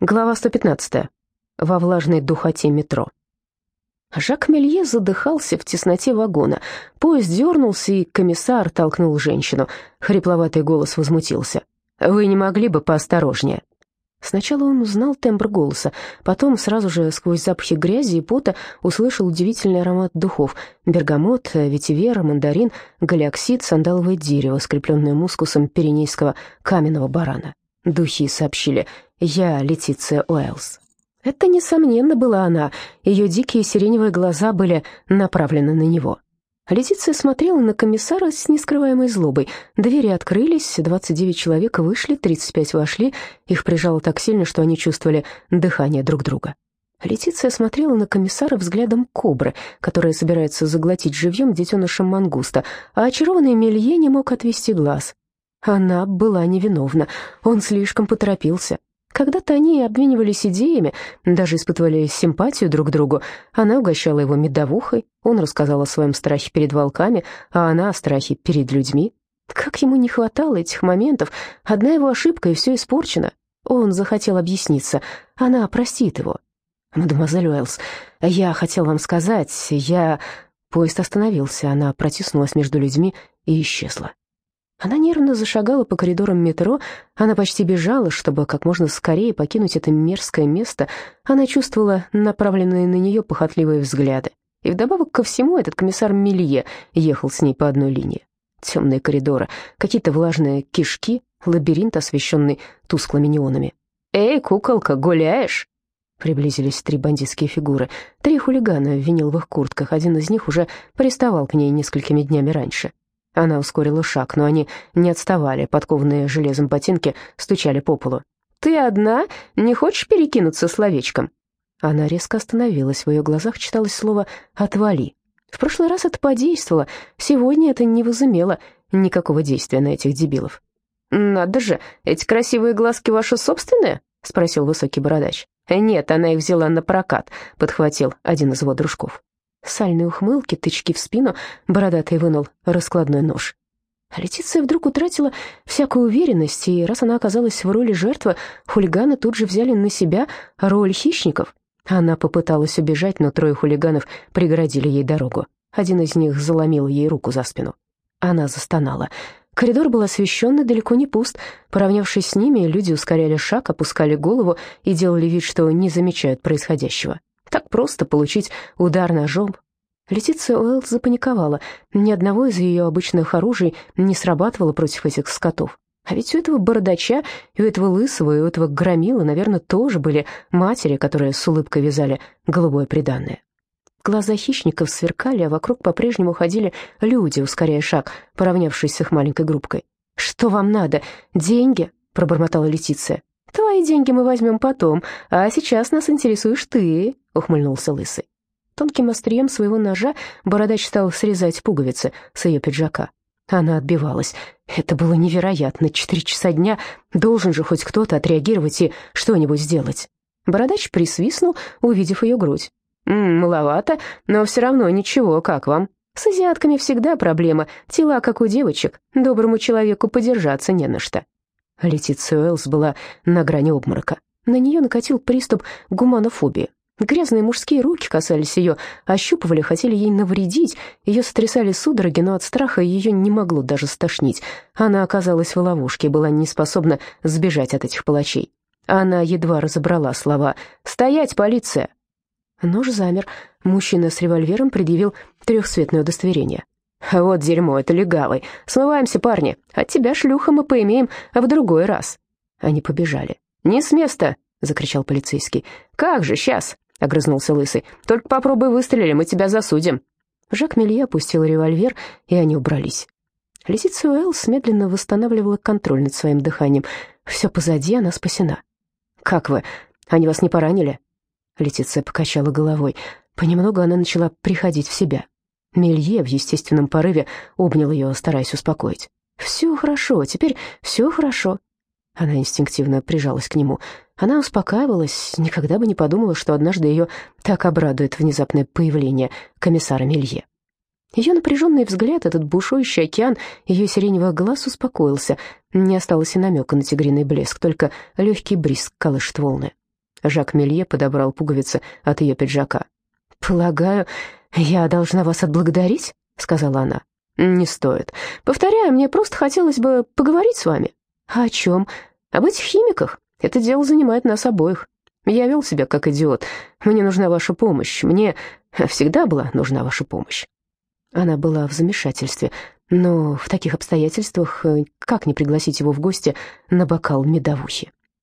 Глава 115. Во влажной духоте метро. Жак Мелье задыхался в тесноте вагона. Поезд дернулся, и комиссар толкнул женщину. Хрипловатый голос возмутился. «Вы не могли бы поосторожнее?» Сначала он узнал тембр голоса, потом сразу же сквозь запахи грязи и пота услышал удивительный аромат духов. Бергамот, ветивер, мандарин, галиоксид, сандаловое дерево, скрепленное мускусом пиренейского каменного барана. Духи сообщили «Я Летиция Уэллс». Это, несомненно, была она. Ее дикие сиреневые глаза были направлены на него. Летиция смотрела на комиссара с нескрываемой злобой. Двери открылись, 29 человек вышли, 35 вошли. Их прижало так сильно, что они чувствовали дыхание друг друга. Летиция смотрела на комиссара взглядом кобры, которая собирается заглотить живьем детеныша мангуста, а очарованный Мелье не мог отвести глаз. Она была невиновна, он слишком поторопился. Когда-то они обменивались идеями, даже испытывали симпатию друг к другу. Она угощала его медовухой, он рассказал о своем страхе перед волками, а она о страхе перед людьми. Как ему не хватало этих моментов, одна его ошибка, и все испорчено. Он захотел объясниться, она простит его. «Мадемуазель Уэллс, я хотел вам сказать, я...» Поезд остановился, она протиснулась между людьми и исчезла. Она нервно зашагала по коридорам метро, она почти бежала, чтобы как можно скорее покинуть это мерзкое место. Она чувствовала направленные на нее похотливые взгляды. И вдобавок ко всему этот комиссар Мелье ехал с ней по одной линии. Темные коридоры, какие-то влажные кишки, лабиринт, освещенный тусклыми неонами. «Эй, куколка, гуляешь?» Приблизились три бандитские фигуры, три хулигана в виниловых куртках. Один из них уже приставал к ней несколькими днями раньше. Она ускорила шаг, но они не отставали, подкованные железом ботинки стучали по полу. «Ты одна? Не хочешь перекинуться словечком?» Она резко остановилась, в ее глазах читалось слово «отвали». В прошлый раз это подействовало, сегодня это не возымело никакого действия на этих дебилов. «Надо же, эти красивые глазки ваши собственные?» — спросил высокий бородач. «Нет, она их взяла на прокат», — подхватил один из его дружков. Сальные ухмылки, тычки в спину, бородатый вынул раскладной нож. Летиция вдруг утратила всякую уверенность, и раз она оказалась в роли жертвы, хулиганы тут же взяли на себя роль хищников. Она попыталась убежать, но трое хулиганов преградили ей дорогу. Один из них заломил ей руку за спину. Она застонала. Коридор был освещен и далеко не пуст. Поравнявшись с ними, люди ускоряли шаг, опускали голову и делали вид, что не замечают происходящего. Так просто получить удар ножом. Летиция Уэллс запаниковала. Ни одного из ее обычных оружий не срабатывало против этих скотов. А ведь у этого бородача, и у этого лысого, и у этого громила, наверное, тоже были матери, которые с улыбкой вязали голубое приданное. Глаза хищников сверкали, а вокруг по-прежнему ходили люди, ускоряя шаг, поравнявшись с их маленькой группкой. «Что вам надо? Деньги?» — пробормотала Летиция. «Твои деньги мы возьмем потом, а сейчас нас интересуешь ты», — ухмыльнулся Лысый. Тонким острием своего ножа бородач стал срезать пуговицы с ее пиджака. Она отбивалась. Это было невероятно. Четыре часа дня. Должен же хоть кто-то отреагировать и что-нибудь сделать. Бородач присвистнул, увидев ее грудь. «М -м, «Маловато, но все равно ничего, как вам?» «С азиатками всегда проблема. Тела, как у девочек. Доброму человеку подержаться не на что». Летиция Уэллс была на грани обморока. На нее накатил приступ гуманофобии. Грязные мужские руки касались ее, ощупывали, хотели ей навредить. Ее сотрясали судороги, но от страха ее не могло даже стошнить. Она оказалась в ловушке, была не способна сбежать от этих палачей. Она едва разобрала слова «Стоять, полиция!». Нож замер. Мужчина с револьвером предъявил трехцветное удостоверение. «Вот дерьмо, это легавый. Смываемся, парни. От тебя, шлюха, мы поимеем в другой раз». Они побежали. «Не с места!» — закричал полицейский. «Как же, сейчас!» — огрызнулся Лысый. «Только попробуй выстрелили, мы тебя засудим». Жак Мелье опустил револьвер, и они убрались. Лисица Уэллс медленно восстанавливала контроль над своим дыханием. Все позади, она спасена. «Как вы? Они вас не поранили?» Летиция покачала головой. Понемногу она начала приходить в себя. Мелье в естественном порыве обнял ее, стараясь успокоить. «Все хорошо, теперь все хорошо». Она инстинктивно прижалась к нему. Она успокаивалась, никогда бы не подумала, что однажды ее так обрадует внезапное появление комиссара Мелье. Ее напряженный взгляд, этот бушующий океан, ее сиреневый глаз успокоился. Не осталось и намека на тигриный блеск, только легкий бриз колышет волны. Жак Мелье подобрал пуговицы от ее пиджака. «Полагаю, я должна вас отблагодарить?» — сказала она. «Не стоит. Повторяю, мне просто хотелось бы поговорить с вами». «О чем?» «Об этих химиках. Это дело занимает нас обоих. Я вел себя как идиот. Мне нужна ваша помощь. Мне всегда была нужна ваша помощь». Она была в замешательстве, но в таких обстоятельствах э, как не пригласить его в гости на бокал медовухи?